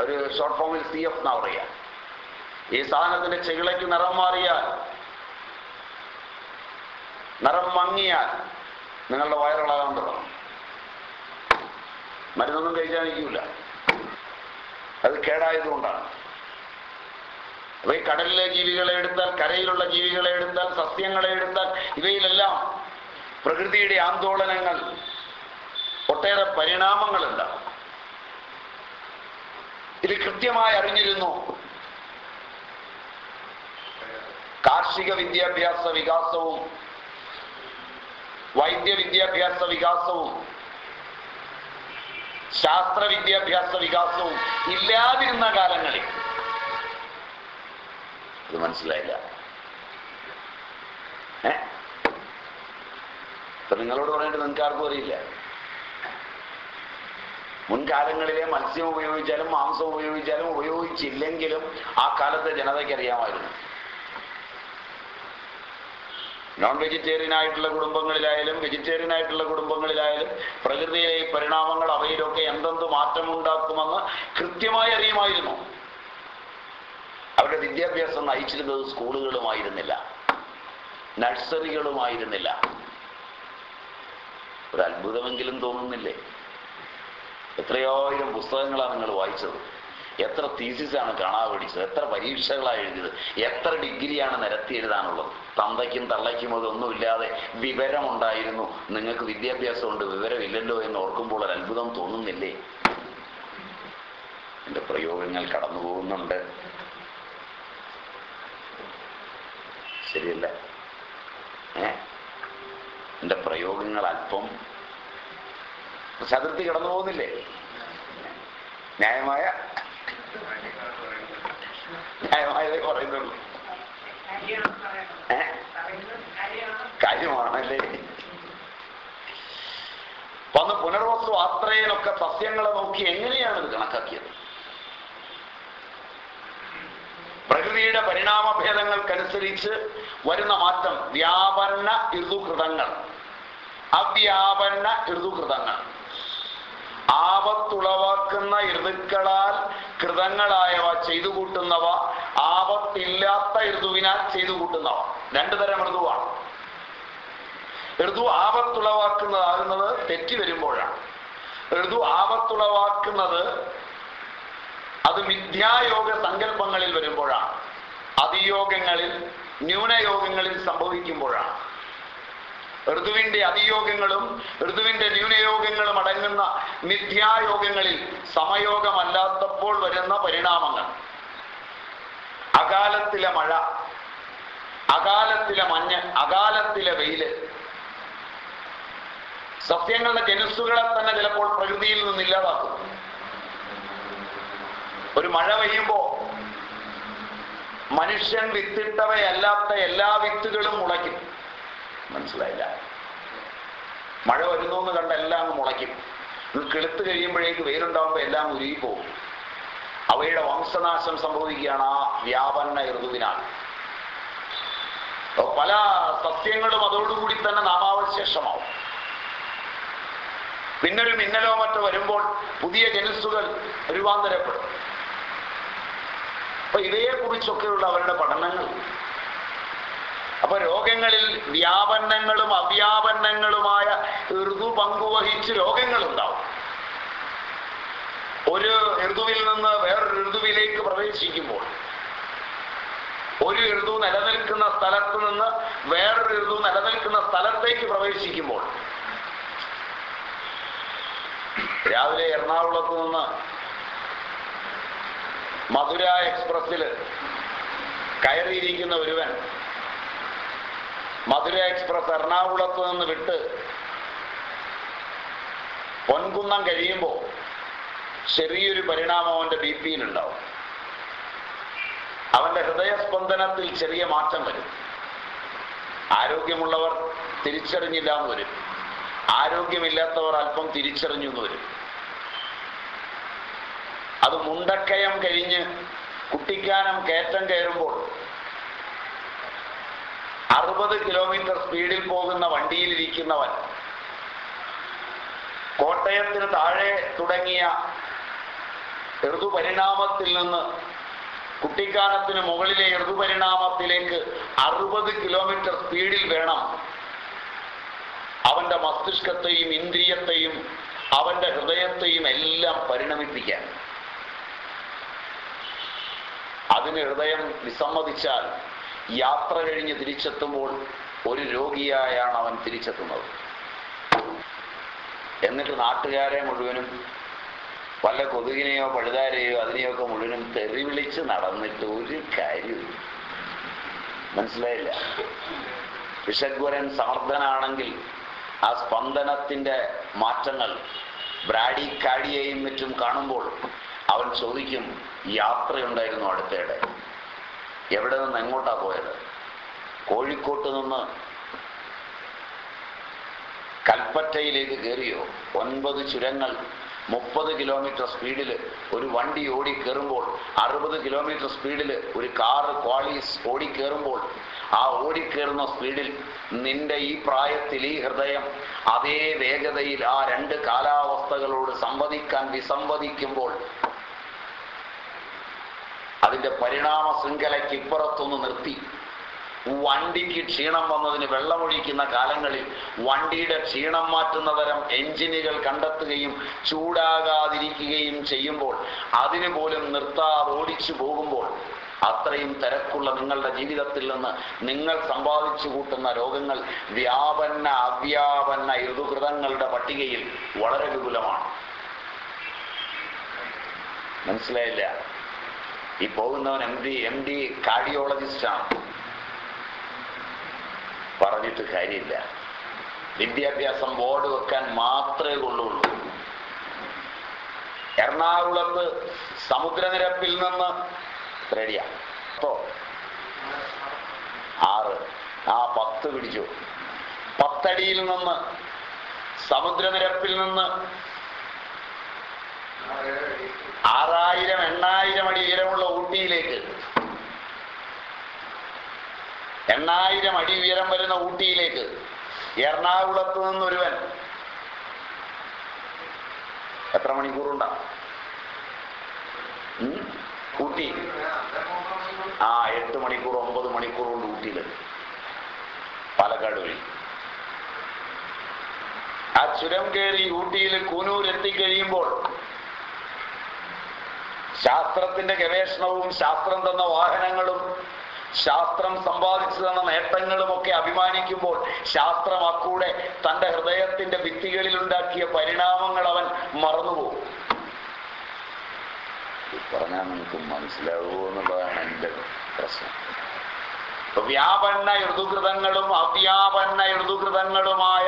ഒരു ഷോർട്ട് ഫോമിൽ C F എന്നാ പറയുക. ഈ സാധനത്തിന്റെ ചെകിളയ്ക്ക് നിറം മാറിയാൽ നിറം മങ്ങിയാൽ നിങ്ങളുടെ വയറിളകാൻ തുടങ്ങും. മരുന്നൊന്നും കഴിക്കാൻ അത് കേടായതുകൊണ്ടാണ്. അപ്പൊ ഈ കടലിലെ ജീവികളെ എടുത്താൽ കരയിലുള്ള ജീവികളെ എടുത്താൽ സസ്യങ്ങളെ എടുത്താൽ ഇവയിലെല്ലാം പ്രകൃതിയുടെ ആന്തോളനങ്ങൾ ഒട്ടേറെ പരിണാമങ്ങളുണ്ടാവും ഇത് കൃത്യമായി അറിഞ്ഞിരുന്നു. കാർഷിക വിദ്യാഭ്യാസ വികാസവും വൈദ്യ വിദ്യാഭ്യാസ വികാസവും ശാസ്ത്ര വിദ്യാഭ്യാസ വികാസവും ഇല്ലാതിരുന്ന കാലങ്ങളിൽ. ഇത് മനസ്സിലായില്ല. ഏ? നിങ്ങളോട് പറയേണ്ടത് നിങ്ങൾക്ക് ആർക്കും അറിയില്ല. മുൻകാലങ്ങളിലെ മത്സ്യം ഉപയോഗിച്ചാലും മാംസം ഉപയോഗിച്ചാലും ഉപയോഗിച്ചില്ലെങ്കിലും ആ കാലത്തെ ജനതയ്ക്ക് അറിയാമായിരുന്നു. നോൺ വെജിറ്റേറിയൻ ആയിട്ടുള്ള കുടുംബങ്ങളിലായാലും വെജിറ്റേറിയൻ ആയിട്ടുള്ള കുടുംബങ്ങളിലായാലും പ്രകൃതിയിലെ പരിണാമങ്ങൾ അവയിലൊക്കെ എന്തെന്ത് മാറ്റമുണ്ടാക്കുമെന്ന് കൃത്യമായി അറിയുമായിരുന്നു. അവരുടെ വിദ്യാഭ്യാസം നയിച്ചിരുന്നത് സ്കൂളുകളുമായിരുന്നില്ല. നഴ്സറികളുമായിരുന്നില്ല. ഒരു അത്ഭുതമെങ്കിലും തോന്നുന്നില്ലേ? എത്രയായിരം പുസ്തകങ്ങളാണ് നിങ്ങൾ വായിച്ചത്? എത്ര തീസിസാണ് കാണാൻ പഠിച്ചത്? എത്ര പരീക്ഷകളാണ് എഴുതിയത്? എത്ര ഡിഗ്രിയാണ് നിരത്തി എഴുതാനുള്ളത്? തന്തയ്ക്കും തള്ളയ്ക്കും അതൊന്നുമില്ലാതെ വിവരമുണ്ടായിരുന്നു. നിങ്ങൾക്ക് വിദ്യാഭ്യാസം വിദ്യാഭ്യാസമുണ്ട് വിവരമില്ലല്ലോ എന്ന് ഓർക്കുമ്പോൾ ഒരു അത്ഭുതം തോന്നുന്നില്ലേ? എന്റെ പ്രയോഗങ്ങൾ കടന്നു പോകുന്നുണ്ട്. ശരിയല്ല. ഏ? എന്റെ പ്രയോഗങ്ങൾ അല്പം ചതുർത്ഥി കടന്നു പോകുന്നില്ലേ? ന്യായമായ ന്യായമായതേ പറയുന്നുള്ളൂ. കാര്യമാണല്ലേ? വന്ന് പുനർവസ്തു ആത്രയിലൊക്കെ സസ്യങ്ങളെ നോക്കി എങ്ങനെയാണ് ഇത് കണക്കാക്കിയത്? പ്രകൃതിയുടെ പരിണാമഭേദങ്ങൾക്കനുസരിച്ച് വരുന്ന മാറ്റം വ്യാപന്ന ഋതുകൃതങ്ങൾ അവ്യാപന്ന ഋതുകൃതങ്ങൾ ആപത്തുളവാക്കുന്ന ഋതുക്കളാൽ കൃതങ്ങളായവ ചെയ്തു കൂട്ടുന്നവ ആപത്തില്ലാത്ത ഋതുവിനാൽ ചെയ്തു കൂട്ടുന്നവ രണ്ടു തരം ഋതുവാണ്. ഋതു ആപത്തുളവാക്കുന്നതാകുന്നത് തെറ്റി വരുമ്പോഴാണ്. ഋതു ആപത്തുളവാക്കുന്നത് അത് മിഥ്യായോഗ സങ്കല്പങ്ങളിൽ വരുമ്പോഴാണ്. അതിയോഗങ്ങളിൽ ന്യൂനയോഗങ്ങളിൽ സംഭവിക്കുമ്പോഴാണ്. ഋതുവിന്റെ അതിയോഗങ്ങളും ഋതുവിന്റെ ന്യൂനയോഗങ്ങളും അടങ്ങുന്ന മിഥ്യായോഗങ്ങളിൽ സമയോഗമല്ലാത്തപ്പോൾ വരുന്ന പരിണാമങ്ങൾ. അകാലത്തിലെ മഴ അകാലത്തിലെ മഞ്ഞ് അകാലത്തിലെ വെയിൽ. സസ്യങ്ങളുടെ ജനുസുകളെ തന്നെ ചിലപ്പോൾ പ്രകൃതിയിൽ നിന്ന് ഇല്ലാതാക്കും. ഒരു മഴ പെയ്യുമ്പോ മനുഷ്യൻ വിത്തിട്ടവയല്ലാത്ത എല്ലാ വിത്തുകളും മുളയ്ക്കും. മനസ്സിലായില്ല. മഴ വരുന്നു എന്ന് കണ്ട എല്ലാം മുളയ്ക്കും. ഇത് കിളുത്ത് കഴിയുമ്പോഴേക്ക് വെയിലുണ്ടാകുമ്പോൾ എല്ലാം ഉരുകിപ്പോകും അവയുടെ വംശനാശം സംഭവിക്കുകയാണ് ആ വ്യാപന്ന ഋതുവിനാൽ. പല സസ്യങ്ങളും അതോടുകൂടി തന്നെ നാമാവശേഷമാവും. പിന്നൊരു മിന്നലോ മറ്റോ വരുമ്പോൾ പുതിയ ജനുസുകൾ രൂപാന്തരപ്പെടും. അപ്പൊ ഇവയെക്കുറിച്ചൊക്കെയുള്ള അവരുടെ പഠനങ്ങൾ. അപ്പൊ രോഗങ്ങളിൽ വ്യാപന്നങ്ങളും അവ്യാപന്നങ്ങളുമായ ഋതു പങ്കുവഹിച്ച് രോഗങ്ങളുണ്ടാവും. ഒരു ഋതുവിൽ നിന്ന് വേറൊരു ഋതുവിലേക്ക് പ്രവേശിക്കുമ്പോൾ ഒരു ഋതു നിലനിൽക്കുന്ന സ്ഥലത്ത് നിന്ന് വേറൊരു ഋതു നിലനിൽക്കുന്ന സ്ഥലത്തേക്ക് പ്രവേശിക്കുമ്പോൾ രാവിലെ എറണാകുളത്ത് നിന്ന് മധുര എക്സ്പ്രസ്സിൽ കയറിയിരിക്കുന്ന ഒരുവൻ മധുര എക്സ്പ്രസ് എറണാകുളത്ത് നിന്ന് വിട്ട് പൊൻകുന്നം കഴിയുമ്പോൾ ചെറിയൊരു പരിണാമം അവന്റെ ബി പിയിലുണ്ടാവും. അവന്റെ ഹൃദയസ്പന്ദനത്തിൽ ചെറിയ മാറ്റം വരും. ആരോഗ്യമുള്ളവർ തിരിച്ചറിഞ്ഞില്ല എന്ന് വരും. ആരോഗ്യമില്ലാത്തവർ അല്പം തിരിച്ചറിഞ്ഞു എന്ന് വരും. അത് മുണ്ടക്കയം കഴിഞ്ഞ് കുട്ടിക്കാനം കയറ്റം കയറുമ്പോൾ അറുപത് കിലോമീറ്റർ സ്പീഡിൽ പോകുന്ന വണ്ടിയിലിരിക്കുന്നവൻ കോട്ടയത്തിന് താഴെ തുടങ്ങിയ ഋതുപരിണാമത്തിൽ നിന്ന് കുട്ടിക്കാലത്തിന് മുകളിലെ ഋതുപരിണാമത്തിലേക്ക് അറുപത് കിലോമീറ്റർ സ്പീഡിൽ വേണം അവന്റെ മസ്തിഷ്കത്തെയും ഇന്ദ്രിയത്തെയും അവന്റെ ഹൃദയത്തെയും എല്ലാം പരിണമിപ്പിക്കാൻ. അതിന് ഹൃദയം വിസമ്മതിച്ചാൽ യാത്ര കഴിഞ്ഞ് തിരിച്ചെത്തുമ്പോൾ ഒരു രോഗിയായാണ് അവൻ തിരിച്ചെത്തുന്നത്. എന്നിട്ട് നാട്ടുകാരെ മുഴുവനും വല്ല കൊതുകിനെയോ പഴുതാരെയോ അതിനെയൊക്കെ മുഴുവനും തെറി വിളിച്ച് നടന്നിട്ട് ഒരു കാര്യമില്ല മനസ്സിലായില്ല? വിഷഗ്വരൻ സമർത്ഥനാണെങ്കിൽ ആ സ്പന്ദനത്തിന്റെ മാറ്റങ്ങൾ ബ്രാഡി കാടിയെയും മറ്റും കാണുമ്പോൾ അവൻ ചോദിക്കും യാത്രയുണ്ടായിരുന്നു അടുത്തയുടെ എവിടെ നിന്ന് എങ്ങോട്ടാ പോയത്? കോഴിക്കോട്ട് നിന്ന് കൽപ്പറ്റയിലേക്ക് കയറിയോ ഒൻപത് ചുരങ്ങൾ മുപ്പത് കിലോമീറ്റർ സ്പീഡിൽ ഒരു വണ്ടി ഓടി കയറുമ്പോൾ അറുപത് കിലോമീറ്റർ സ്പീഡിൽ ഒരു കാറ് ക്വാളീസ് ഓടി ആ ഓടിക്കയറുന്ന സ്പീഡിൽ നിന്റെ ഈ പ്രായത്തിൽ ഈ ഹൃദയം അതേ വേഗതയിൽ ആ രണ്ട് കാലാവസ്ഥകളോട് സംവദിക്കാൻ വിസംവദിക്കുമ്പോൾ അതിന്റെ പരിണാമ ശൃംഖലയ്ക്ക് ഇപ്പുറത്തൊന്ന് നിർത്തി. വണ്ടിക്ക് ക്ഷീണം വന്നതിന് വെള്ളമൊഴിക്കുന്ന കാലങ്ങളിൽ വണ്ടിയുടെ ക്ഷീണം മാറ്റുന്ന തരം എഞ്ചിനുകൾ കണ്ടെത്തുകയും ചൂടാകാതിരിക്കുകയും ചെയ്യുമ്പോൾ അതിനു പോലും നിർത്താതെ ഓടിച്ചു പോകുമ്പോൾ അത്രയും തിരക്കുള്ള നിങ്ങളുടെ ജീവിതത്തിൽ നിന്ന് നിങ്ങൾ സമ്പാദിച്ചു കൂട്ടുന്ന രോഗങ്ങൾ വ്യാപന്ന അവ്യാപന്ന ഋതുകൃതങ്ങളുടെ പട്ടികയിൽ വളരെ വിപുലമാണ്. മനസ്സിലായില്ല? ഈ പോകുന്നവൻ എം ഡി എം ഡി കാർഡിയോളജിസ്റ്റാണ് പറഞ്ഞിട്ട് കാര്യമില്ല. വിദ്യാഭ്യാസം ബോർഡ് വെക്കാൻ മാത്രമേ കൊള്ളുള്ളൂ. എറണാകുളത്ത് സമുദ്രനിരപ്പിൽ നിന്ന് റെഡിയാ അപ്പോ ആറ്. ആ പത്ത് പിടിച്ചു. പത്തടിയിൽ നിന്ന് സമുദ്രനിരപ്പിൽ നിന്ന് ആറായിരം എണ്ണായിരം അടി ഉയരമുള്ള ഊട്ടിയിലേക്ക്. എണ്ണായിരം അടി ഉയരം വരുന്ന ഊട്ടിയിലേക്ക്. എറണാകുളത്ത് നിന്നൊരുവൻ. എത്ര മണിക്കൂറുണ്ടാവും? ഊട്ടി. ആ എട്ട് മണിക്കൂർ ഒമ്പത് മണിക്കൂർ കൊണ്ട് ഊട്ടിയിൽ പാലക്കാട് വഴി. ആ ചുരം കയറി ഊട്ടിയിൽ കൂനൂർ എത്തിക്കഴിയുമ്പോൾ ശാസ്ത്രത്തിന്റെ ഗവേഷണവും ശാസ്ത്രം തന്ന വാഹനങ്ങളും ശാസ്ത്രം സമ്പാദിച്ചു തന്ന നേട്ടങ്ങളും ഒക്കെ അഭിമാനിക്കുമ്പോൾ ശാസ്ത്രം അക്കൂടെ തന്റെ ഹൃദയത്തിന്റെ ഭിത്തികളിൽ ഉണ്ടാക്കിയ പരിണാമങ്ങൾ അവൻ മറന്നുപോകും. പറഞ്ഞാൽ നിങ്ങൾക്ക് മനസ്സിലാവുമോ എന്നുള്ളതാണ് എന്റെ പ്രശ്നം. വ്യാപന്ന ഋതുകൃതങ്ങളും അവ്യാപന്ന ഋതുകൃതങ്ങളുമായ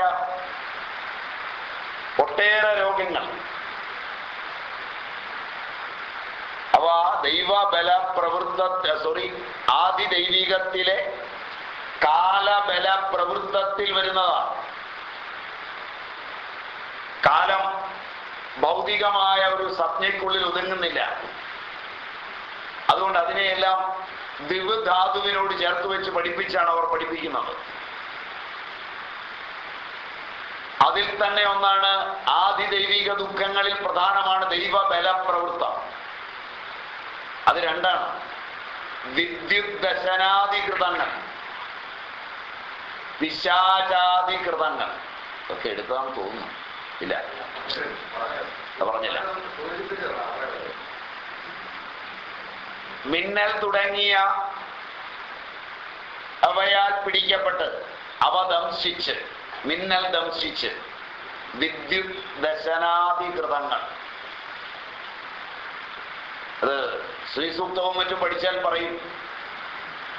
ഒട്ടേറെ രോഗങ്ങൾ അവ ദൈവബല പ്രവൃത്ത സോറി ആദി ദൈവികത്തിലെ കാലബല പ്രവൃത്തത്തിൽ വരുന്നതാണ് കാലം ഭൗതികമായ ഒരു സത്യക്കുള്ളിൽ ഒതുങ്ങുന്നില്ല. അതുകൊണ്ട് അതിനെയെല്ലാം ദിവ് ധാതുവിനോട് ചേർത്ത് വെച്ച് പഠിപ്പിച്ചാണ് അവർ പഠിപ്പിക്കുന്നത്. അതിൽ തന്നെ ഒന്നാണ് ആദി ദൈവിക ദുഃഖങ്ങളിൽ പ്രധാനമാണ് ദൈവബല പ്രവൃത്തം. അത് രണ്ടാണ്. വിദ്യുത് ദശനാധികൃതങ്ങൾ പിശാചാധികൃതങ്ങൾ ഒക്കെ എടുക്കാൻ തോന്നുന്നു. ഇല്ല. പറഞ്ഞില്ല. മിന്നൽ തുടങ്ങിയ അവയാൽ പിടിക്കപ്പെട്ട് അവ ദംശിച്ച്. മിന്നൽ ദംശിച്ച്. വിദ്യുത് ദശനാധികൃതങ്ങൾ അത് ശ്രീസൂക്തവും മറ്റും പഠിച്ചാൽ പറയും.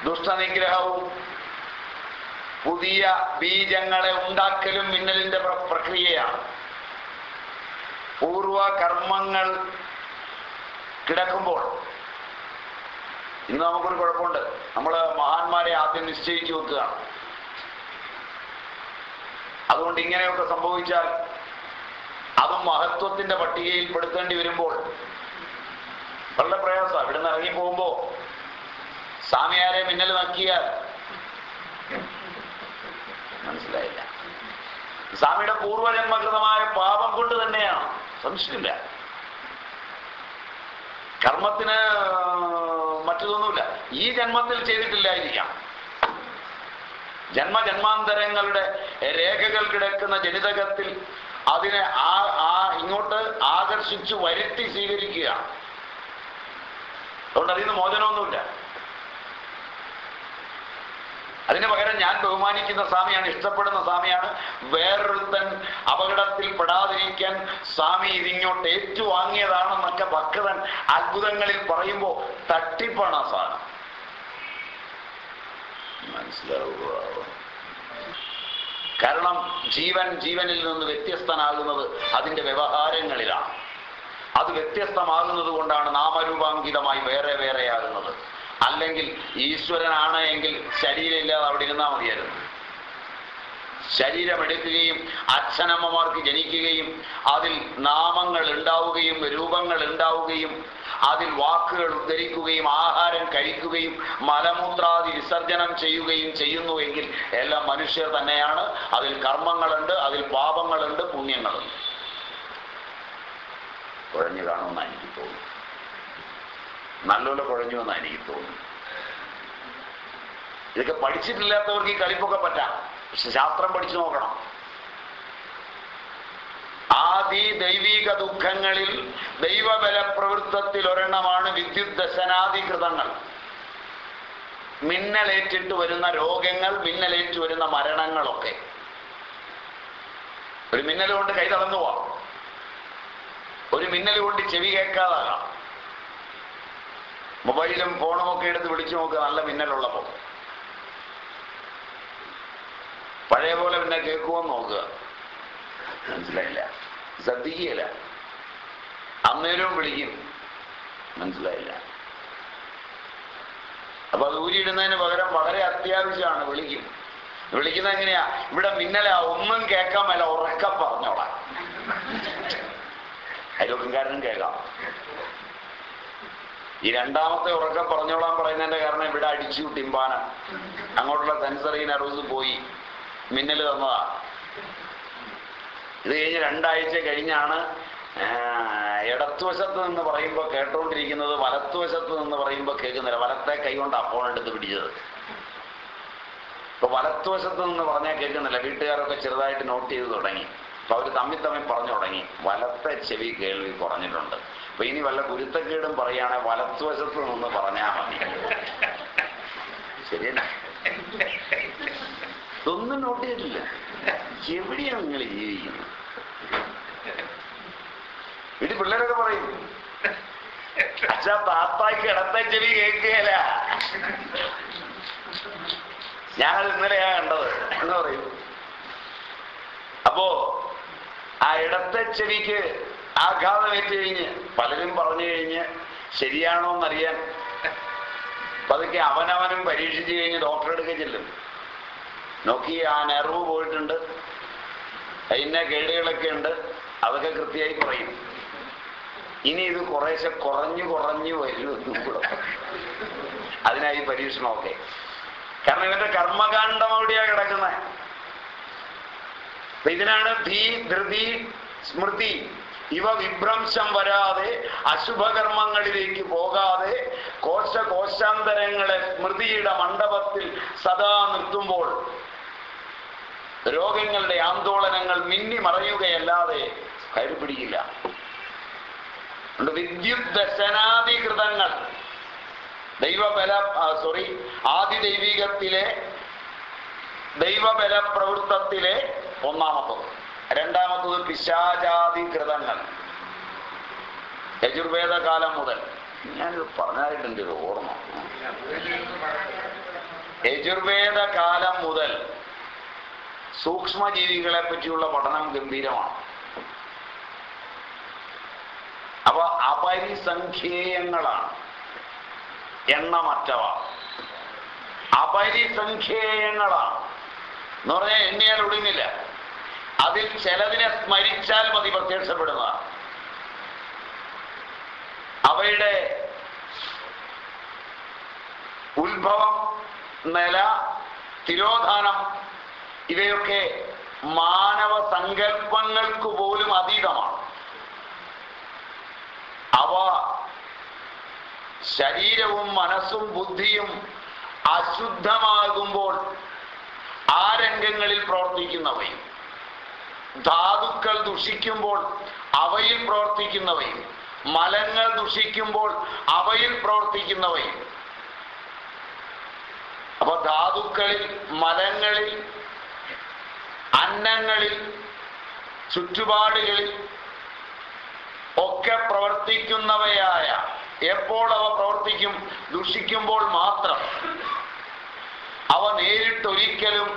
ദുഷ്ടനിഗ്രഹവും പുതിയ ബീജങ്ങളെ ഉണ്ടാക്കലും മിന്നലിന്റെ പ്രക്രിയയാണ്. പൂർവ കർമ്മങ്ങൾ കിടക്കുമ്പോൾ ഇന്ന് നമുക്കൊരു കുഴപ്പമുണ്ട്. നമ്മൾ മഹാന്മാരെ ആദ്യം നിശ്ചയിച്ചു വെക്കുകയാണ്. അതുകൊണ്ട് ഇങ്ങനെയൊക്കെ സംഭവിച്ചാൽ അതും മഹത്വത്തിന്റെ പട്ടികയിൽ പെടുത്തേണ്ടി വരുമ്പോൾ വളരെ പ്രയാസം. അവിടെ നിന്ന് ഇറങ്ങി പോകുമ്പോ സ്വാമിയാരെ മിന്നൽ നക്കിയാൽ മനസ്സിലായില്ല. സ്വാമിയുടെ പൂർവജന്മകൃതമായ പാപം കൊണ്ട് തന്നെയാണ്. സംശയമില്ല. കർമ്മത്തിന് മറ്റതൊന്നുമില്ല. ഈ ജന്മത്തിൽ ചെയ്തിട്ടില്ലായിരിക്കാം. ജന്മജന്മാന്തരങ്ങളുടെ രേഖകൾ കിടക്കുന്ന ജനിതകത്തിൽ അതിനെ ആ ആ ഇങ്ങോട്ട് ആകർഷിച്ചു വരുത്തി സ്വീകരിക്കുക. അതുകൊണ്ട് അതിൽ നിന്ന് മോചനമൊന്നുമില്ല. അതിന് പകരം ഞാൻ ബഹുമാനിക്കുന്ന സ്വാമിയാണ് ഇഷ്ടപ്പെടുന്ന സ്വാമിയാണ്. വേറൊരുത്തൻ അപകടത്തിൽ പെടാതിരിക്കാൻ സ്വാമി ഇതിങ്ങോട്ട് ഏറ്റുവാങ്ങിയതാണെന്നൊക്കെ ഭക്തൻ അത്ഭുതങ്ങളിൽ പറയുമ്പോൾ തട്ടിപ്പാണ് ആ സാധനം. മനസ്സിലാവുക. കാരണം ജീവൻ ജീവനിൽ നിന്ന് വ്യത്യസ്തനാകുന്നത് അതിന്റെ വ്യവഹാരങ്ങളിലാണ്. അത് വ്യത്യസ്തമാകുന്നത് കൊണ്ടാണ് നാമരൂപാങ്കിതമായി വേറെ വേറെയാകുന്നത് അല്ലെങ്കിൽ ഈശ്വരനാണ് എങ്കിൽ ശരീരമില്ലാതെ അവിടെ ഇരുന്നാൽ മതിയായിരുന്നു. ശരീരമെടുക്കുകയും അച്ഛനമ്മമാർക്ക് ജനിക്കുകയും അതിൽ നാമങ്ങൾ ഉണ്ടാവുകയും രൂപങ്ങൾ ഉണ്ടാവുകയും അതിൽ വാക്കുകൾ ഉദ്ധരിക്കുകയും ആഹാരം കഴിക്കുകയും മലമൂത്രാദി വിസർജനം ചെയ്യുകയും ചെയ്യുന്നുവെങ്കിൽ എല്ലാം മനുഷ്യർ തന്നെയാണ്. അതിൽ കർമ്മങ്ങളുണ്ട് അതിൽ പാപങ്ങളുണ്ട് പുണ്യങ്ങളുണ്ട്. കുഴഞ്ഞു കാണുമെന്നാണ് എനിക്ക് തോന്നുന്നു. നല്ലപോലെ കുഴഞ്ഞു എന്നാണ് എനിക്ക് തോന്നുന്നു. ഇതൊക്കെ പഠിച്ചിട്ടില്ലാത്തവർക്ക് ഈ കളിപ്പൊക്കെ പറ്റാം. പക്ഷെ ശാസ്ത്രം പഠിച്ചു നോക്കണം. ആദി ദൈവിക ദുഃഖങ്ങളിൽ ദൈവബല പ്രവൃത്തത്തിൽ ഒരെണ്ണമാണ് വിദ്യുത് ദശനാധികൃതങ്ങൾ മിന്നലേറ്റിട്ട് വരുന്ന രോഗങ്ങൾ മിന്നലേറ്റ് വരുന്ന മരണങ്ങളൊക്കെ. ഒരു മിന്നൽ കൊണ്ട് കൈ തളർന്നു പോവാം. ഒരു മിന്നൽ കൊണ്ട് ചെവി കേൾക്കാതാകാം. മൊബൈലും ഫോണും ഒക്കെ എടുത്ത് വിളിച്ചു നോക്കുക നല്ല മിന്നലുള്ളപ്പോൾ പഴയ പോലെ പിന്നെ കേൾക്കുമെന്ന് നോക്കുക. മനസ്സിലായില്ല? ശ്രദ്ധിക്കുകയില്ല. അന്നേരവും വിളിക്കും. മനസ്സിലായില്ല? അപ്പൊ അത് പകരം വളരെ അത്യാവശ്യമാണ് വിളിക്കും. വിളിക്കുന്നത് എങ്ങനെയാ? ഇവിടെ മിന്നലാ ഒന്നും കേൾക്കാൻ മേല ഉറക്കം പറഞ്ഞോളാം. അയലോക്കംകാരനും കേൾക്കാം. ഈ രണ്ടാമത്തെ ഉറക്കം പറഞ്ഞോളാൻ പറയുന്നതിന്റെ കാരണം ഇവിടെ അടിച്ചു ടിമ്പാന അങ്ങോട്ടുള്ള സെൻസറി നെർവസ് പോയി. മിന്നൽ തന്നതാ. ഇത് കഴിഞ്ഞ് രണ്ടാഴ്ച കഴിഞ്ഞാണ് ഇടത്തുവശത്ത് നിന്ന് പറയുമ്പോൾ കേട്ടോണ്ടിരിക്കുന്നത് വലത്തുവശത്ത് നിന്ന് പറയുമ്പോൾ കേൾക്കുന്നില്ല. വലത്തെ കൈ കൊണ്ട് അപ്പോൾ എടുത്ത് പിടിച്ചത്. ഇപ്പൊ വലത്തുവശത്ത് നിന്ന് പറഞ്ഞാൽ കേൾക്കുന്നില്ല. വീട്ടുകാരൊക്കെ ചെറുതായിട്ട് നോട്ട് ചെയ്ത് തുടങ്ങി. അപ്പൊ അവർ തമ്മിൽ തമ്മിൽ പറഞ്ഞു തുടങ്ങി. വലത്തെ ചെവി കേൾവി കുറഞ്ഞിട്ടുണ്ട്. അപ്പൊ ഇനി വല്ല കുരുത്തക്കേടും പറയുകയാണെങ്കിൽ വലത്തുവശത്ത് നിന്ന് പറഞ്ഞാൽ മതി. ശരിയല്ല? ഇതൊന്നും നോട്ട് ചെയ്തിട്ടില്ല. എവിടെയാണ് നിങ്ങൾ ജീവിക്കുന്നത് ഇത് പിള്ളേരൊക്കെ പറയും അച്ഛാ താത്താക്ക് ഇടത്തെ ചെവി കേൾക്കുകയല്ല. ഞാനത് ഇന്നലെയാ കണ്ടത്. എന്ന് പറയും. അപ്പോ ആ ഇടത്തെ ചെവിക്ക് ആഘാതമേറ്റ് കഴിഞ്ഞ് പലരും പറഞ്ഞു കഴിഞ്ഞ് ശരിയാണോ എന്നറിയാൻ. പതുക്കെ അവനവനും പരീക്ഷിച്ചു കഴിഞ്ഞ് ഡോക്ടറെ എടുക്ക ചെല്ലും. നോക്കി ആ നെർവ് പോയിട്ടുണ്ട്. അതിന്റെ കേടുകളൊക്കെ ഉണ്ട്. അതൊക്കെ കൃത്യമായി പറയും. ഇനി ഇത് കുറേശ്ശെ കുറഞ്ഞു കുറഞ്ഞു വരുമെന്നും കൂടെ. അതിനായി പരീക്ഷണമൊക്കെ. കാരണം ഇവന്റെ കർമ്മകാന്ഡം അവിടെയാണ് കിടക്കുന്നത്. ഇതിനാണ് ധീ ധൃതി സ്മൃതി. ഇവ വിഭ്രംശം വരാതെ അശുഭകർമ്മങ്ങളിലേക്ക് പോകാതെ കോശ കോശാന്തരങ്ങളെ സ്മൃതിയുടെ മണ്ഡപത്തിൽ സദാ നിർത്തുമ്പോൾ രോഗങ്ങളുടെ ആന്തോളനങ്ങൾ മിന്നി മറയുകയല്ലാതെ കയറി പിടിക്കില്ല. വിദ്യുത് ദശനാധികൃതങ്ങൾ ദൈവബല സോറി ആദിദൈവികത്തിലെ ദൈവബല പ്രവൃത്തത്തിലെ ഒന്നാമത്തത്. രണ്ടാമത്തത് പിശാചാധികൃതങ്ങൾ. യജുർവേദ കാലം മുതൽ. ഞാനിത് പറഞ്ഞായിട്ടുണ്ട് ഓർമ്മ. യജുർവേദ കാലം മുതൽ സൂക്ഷ്മജീവികളെ പറ്റിയുള്ള പഠനം ഗംഭീരമാണ്. അവ അപരിസംഖ്യേയങ്ങളാണ്. എണ്ണമറ്റവ അപരിസംഖ്യേയങ്ങളാണ്. എന്ന് പറഞ്ഞാൽ എണ്ണിയാൽ ഒടുങ്ങില്ല അതിൽ ചിലതിനെ സ്മരിച്ചാൽ മതി പ്രത്യക്ഷപ്പെടുന്നതാണ് അവയുടെ ഉത്ഭവം നില തിരോധാനം ഇവയൊക്കെ മാനവ സങ്കല്പങ്ങൾക്ക് പോലും അതീതമാണ്. അവ ശരീരവും മനസ്സും ബുദ്ധിയും അശുദ്ധമാകുമ്പോൾ ആ രംഗങ്ങളിൽ പ്രവർത്തിക്കുന്നവയും. ധാതുക്കൾ ദുഷിക്കുമ്പോൾ അവയിൽ പ്രവർത്തിക്കുന്നവയും മലങ്ങൾ ദുഷിക്കുമ്പോൾ അവയിൽ പ്രവർത്തിക്കുന്നവയും. അപ്പൊ ധാതുക്കളിൽ മലങ്ങളിൽ അന്നങ്ങളിൽ ചുറ്റുപാടുകളിൽ ഒക്കെ പ്രവർത്തിക്കുന്നവയായ എപ്പോൾ അവ പ്രവർത്തിക്കും? ദുഷിക്കുമ്പോൾ മാത്രം. അവ നേരിട്ടൊരിക്കലും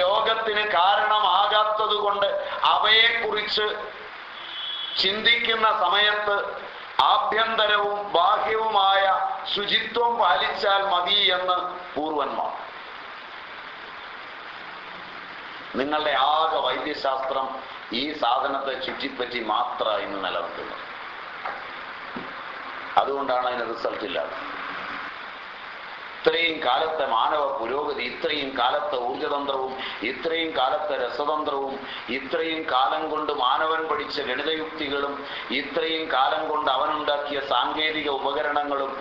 രോഗത്തിന് കാരണമാകാത്തത് കൊണ്ട് അവയെക്കുറിച്ച് ചിന്തിക്കുന്ന സമയത്ത് ആഭ്യന്തരവും ബാഹ്യവുമായ ശുചിത്വം പാലിച്ചാൽ മതി എന്ന് പൂർവന്മാർ. നിങ്ങളുടെ ആകെ വൈദ്യശാസ്ത്രം ഈ സാധനത്തെ ചുറ്റിപ്പറ്റി മാത്രമാണ് ഇന്ന് നിലനിൽക്കുന്നത് അതുകൊണ്ടാണ് അതിന് റിസൾട്ട് ഇല്ലാത്തത്. ഇത്രയും കാലത്തെ മാനവ പുരോഗതി ഇത്രയും കാലത്തെ ഊർജതന്ത്രവും ഇത്രയും കാലത്തെ രസതന്ത്രവും ഇത്രയും കാലം കൊണ്ട് മാനവൻ പഠിച്ച ഗണിതയുക്തികളും ഇത്രയും കാലം കൊണ്ട് അവനുണ്ടാക്കിയ സാങ്കേതിക ഉപകരണങ്ങളും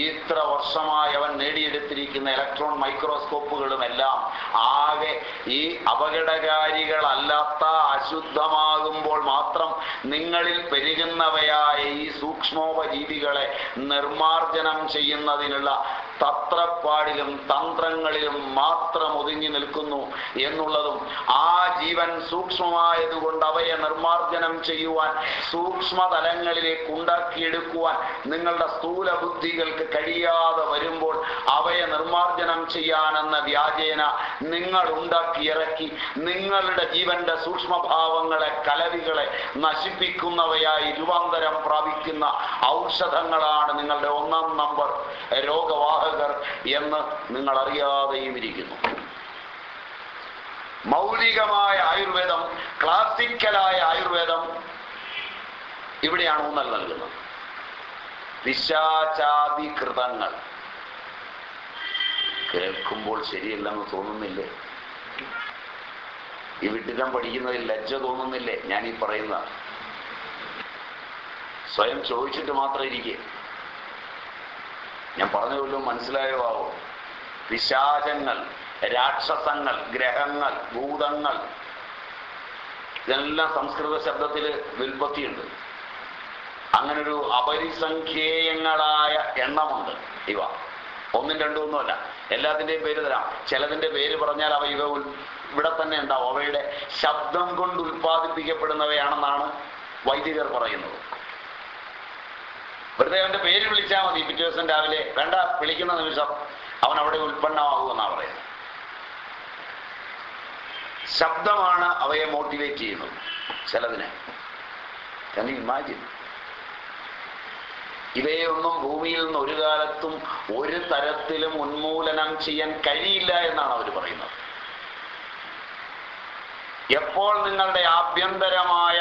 ഇത്ര വർഷമായി അവൻ നേടിയെടുത്തിരിക്കുന്ന ഇലക്ട്രോൺ മൈക്രോസ്കോപ്പുകളും എല്ലാം ആകെ ഈ അപകടകാരികളല്ലാത്ത അശുദ്ധമാകുമ്പോൾ മാത്രം നിങ്ങളിൽ പെരുകുന്നവയായ ഈ സൂക്ഷ്മോപജീവികളെ നിർമാർജനം ചെയ്യുന്നതിനുള്ള തത്രപ്പാടിലും തന്ത്രങ്ങളിലും മാത്രം ഒതുങ്ങി നിൽക്കുന്നു എന്നുള്ളതും ആ ജീവൻ സൂക്ഷ്മമായതുകൊണ്ട് അവയെ നിർമാർജനം ചെയ്യുവാൻ സൂക്ഷ്മതലങ്ങളിലേക്ക് ഉണ്ടാക്കിയെടുക്കുവാൻ നിങ്ങളുടെ സ്ഥൂല ബുദ്ധികൾക്ക് കഴിയാതെ വരുമ്പോൾ അവയെ നിർമാർജനം ചെയ്യാനെന്ന വ്യാജേന നിങ്ങൾ ഉണ്ടാക്കിയിറക്കി നിങ്ങളുടെ ജീവന്റെ സൂക്ഷ്മഭാവങ്ങളെ കലവികളെ നശിപ്പിക്കുന്നവയായി രൂപാന്തരം പ്രാപിക്കുന്ന ഔഷധങ്ങളാണ് നിങ്ങളുടെ ഒന്നാം നമ്പർ രോഗവാഹകർ. എന്ന് നിങ്ങൾ അറിയാതെയും ഇരിക്കുന്നു. മൗലികമായ ആയുർവേദം ക്ലാസിക്കലായ ആയുർവേദം ഇവിടെയാണ് ഊന്നൽ നൽകുന്നത്. പിശാചാതികൃതങ്ങൾ കേൾക്കുമ്പോൾ ശരിയല്ലെന്ന് തോന്നുന്നില്ലേ? ഈ വിഡിതം പഠിക്കുന്നതിൽ ലജ്ജ തോന്നുന്നില്ലേ? ഞാൻ ഈ പറയുന്ന സ്വയം ചോദിച്ചിട്ട് മാത്രം ഇരിക്കേ. ഞാൻ പറഞ്ഞു പോലും മനസ്സിലായോ? ആവോ പിശാചങ്ങൾ രാക്ഷസങ്ങൾ ഗ്രഹങ്ങൾ ഭൂതങ്ങൾ ഇതെല്ലാം സംസ്കൃത ശബ്ദത്തിൽ വിൽപ്പത്തിയുണ്ട്. അങ്ങനൊരു അപരിസംഖ്യേയങ്ങളായ എണ്ണമുണ്ട് ഇവ. ഒന്നും രണ്ടും ഒന്നുമല്ല എല്ലാത്തിന്റെയും പേര് തരാം. ചിലതിന്റെ പേര് പറഞ്ഞാൽ അവ ഇവ ഇവിടെ തന്നെ ഉണ്ടാവും. അവയുടെ ശബ്ദം കൊണ്ട് ഉൽപ്പാദിപ്പിക്കപ്പെടുന്നവയാണെന്നാണ് വൈദികർ പറയുന്നത്. വെറുതെ അവന്റെ പേര് വിളിച്ചാൽ മതി പിറ്റേ ദിവസം രാവിലെ. വേണ്ട വിളിക്കുന്ന നിമിഷം അവൻ അവിടെ ഉൽപ്പന്നമാകുമെന്നാണ് പറയുന്നത്. ശബ്ദമാണ് അവയെ മോട്ടിവേറ്റ് ചെയ്യുന്നത് ചിലതിനെ. Can ഇമാജിൻ ഇവയൊന്നും ഭൂമിയിൽ നിന്ന് ഒരു കാലത്തും ഒരു തരത്തിലും ഉന്മൂലനം ചെയ്യാൻ കഴിയില്ല എന്നാണ് അവർ പറയുന്നത്. എപ്പോൾ നിങ്ങളുടെ ആഭ്യന്തരമായ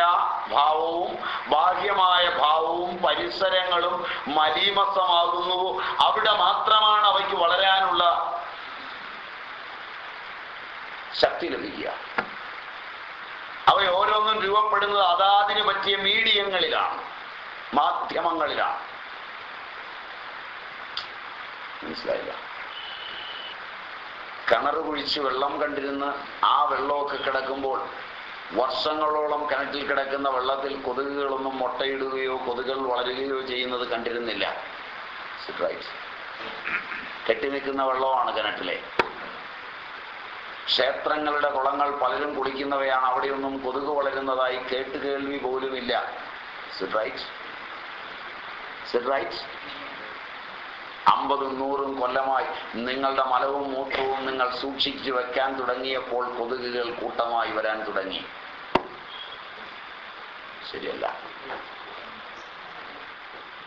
ഭാവവും ബാഹ്യമായ ഭാവവും പരിസരങ്ങളും മലീമസമാകുന്നുവോ അവിടെ മാത്രമാണ് അവയ്ക്ക് വളരാനുള്ള ശക്തി ലഭിക്കുക. അവ ഓരോന്നും രൂപപ്പെടുന്നത് അതാതിന് പറ്റിയ മീഡിയങ്ങളിലാണ് മാധ്യമങ്ങളിലാണ്. മനസ്സിലായില്ല? കിണർ കുഴിച്ച് വെള്ളം കണ്ടിരുന്ന് ആ വെള്ളമൊക്കെ കിടക്കുമ്പോൾ വർഷങ്ങളോളം കിണറ്റിൽ കിടക്കുന്ന വെള്ളത്തിൽ കൊതുകുകളൊന്നും മുട്ടയിടുകയോ കൊതുകുകൾ വളരുകയോ ചെയ്യുന്നത് കണ്ടിരുന്നില്ല. കെട്ടി നിൽക്കുന്ന വെള്ളമാണ് കിണറ്റിലെ. ക്ഷേത്രങ്ങളുടെ കുളങ്ങൾ പലരും കുളിക്കുന്നവയാണ്. അവിടെയൊന്നും കൊതുക് വളരുന്നതായി കേട്ട് കേൾവി പോലുമില്ല. റൈറ്റ് റൈറ്റ് അമ്പതും നൂറും കൊല്ലമായി നിങ്ങളുടെ മലവും മൂത്രവും നിങ്ങൾ സൂക്ഷിച്ചു വെക്കാൻ തുടങ്ങിയപ്പോൾ കൊതുകുകൾ കൂട്ടമായി വരാൻ തുടങ്ങി. ശരിയല്ല.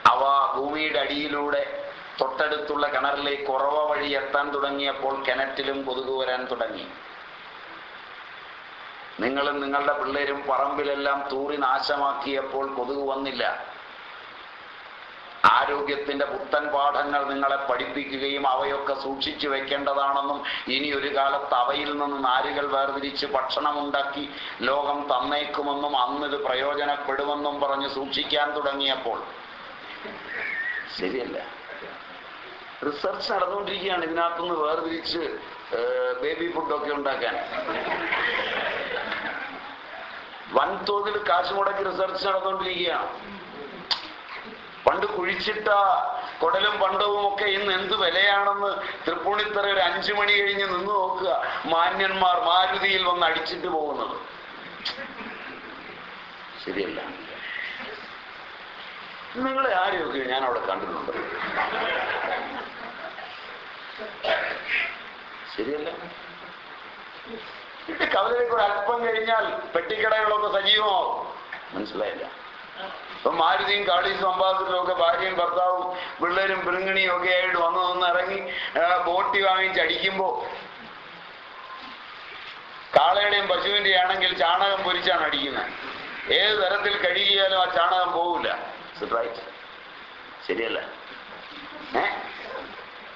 അവ ഭൂമിയുടെ അടിയിലൂടെ തൊട്ടടുത്തുള്ള കിണറിലേക്ക് ഉറവ വഴി എത്താൻ തുടങ്ങിയപ്പോൾ കിണറ്റിലും കൊതുക് വരാൻ തുടങ്ങി. നിങ്ങളും നിങ്ങളുടെ പിള്ളേരും പറമ്പിലെല്ലാം തൂറി നാശമാക്കിയപ്പോൾ കൊതുക് വന്നില്ല. ആരോഗ്യത്തിന്റെ പുത്തൻ പാഠങ്ങൾ നിങ്ങളെ പഠിപ്പിക്കുകയും അവയൊക്കെ സൂക്ഷിച്ചു വെക്കേണ്ടതാണെന്നും ഇനി ഒരു കാലത്ത് അവയിൽ നിന്ന് നാരുകൾ വേർതിരിച്ച് ഭക്ഷണമുണ്ടാക്കി ലോകം തന്നേക്കുമെന്നും അന്നിത് പ്രയോജനപ്പെടുമെന്നും പറഞ്ഞ് സൂക്ഷിക്കാൻ തുടങ്ങിയപ്പോൾ. ശരിയല്ല? റിസർച്ച് നടന്നുകൊണ്ടിരിക്കുകയാണ് ഇതിനകത്തുനിന്ന് വേർതിരിച്ച് ബേബി ഫുഡൊക്കെ ഉണ്ടാക്കാൻ. വൻതോതിൽ കാശ് മുടക്കി റിസർച്ച് നടന്നുകൊണ്ടിരിക്കുകയാണ്. പണ്ട് കുഴിച്ചിട്ട കുടലും പണ്ടവും ഒക്കെ ഇന്ന് എന്ത് വിലയാണെന്ന് തൃപ്പൂണിത്തറ ഒരു അഞ്ചു മണി കഴിഞ്ഞ് നിന്ന് നോക്കുക. മാന്യന്മാർ മാരുതിയിൽ വന്ന് അടിച്ചിട്ട് പോകുന്നത്. ശരിയല്ല. നിങ്ങളെ ആരെയൊക്കെ ഞാൻ അവിടെ കണ്ടിട്ടുണ്ട്? ശരിയല്ല. കവലയിലേക്ക് ഒരു അല്പം കഴിഞ്ഞാൽ പെട്ടിക്കടകളൊക്കെ സജീവമാവും. മനസ്സിലായില്ല. ഇപ്പൊ മാരുതിയും കാളീസും അംബാസിഡറും ഒക്കെ ഭാര്യയും ഭർത്താവും പിള്ളേരും പിറുങ്ങിണിയും ഒക്കെ ആയിട്ട് വന്ന് നിന്ന് ഇറങ്ങി ബോട്ടി വാങ്ങിച്ചടിക്കുമ്പോ കാളയുടെയും പശുവിന്റെയും ആണെങ്കിൽ ചാണകം പൊരിച്ചാണ് അടിക്കുന്നത്. ഏത് തരത്തിൽ കഴുകിയാലും ആ ചാണകം പോകില്ല ശരിയല്ല? ഏ?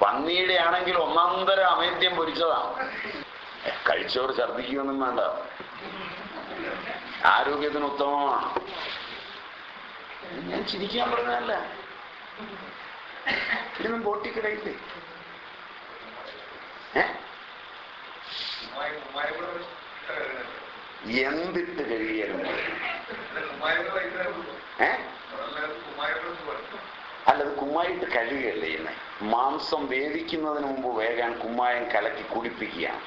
പന്നിയുടെ ആണെങ്കിൽ ഒന്നാന്തര അമേദ്യം പൊരിച്ചതാണ്. കഴിച്ചവർ ഛർദിക്കുകയൊന്നും വേണ്ട. ആരോഗ്യത്തിന് ഉത്തമമാണ്. ഞാൻ ചിരിക്കാൻ പറഞ്ഞതല്ല. ഇതൊന്നും ബോട്ടിക്കിടയില്ലേ എന്തിട്ട് കഴിയരുത്? അല്ലത് കുമ്മായിട്ട് കഴുകയല്ലേ ഇന്ന്. മാംസം വേവിക്കുന്നതിന് മുമ്പ് വേഗം കുമ്മായം കലക്കി കുടിപ്പിക്കുകയാണ്.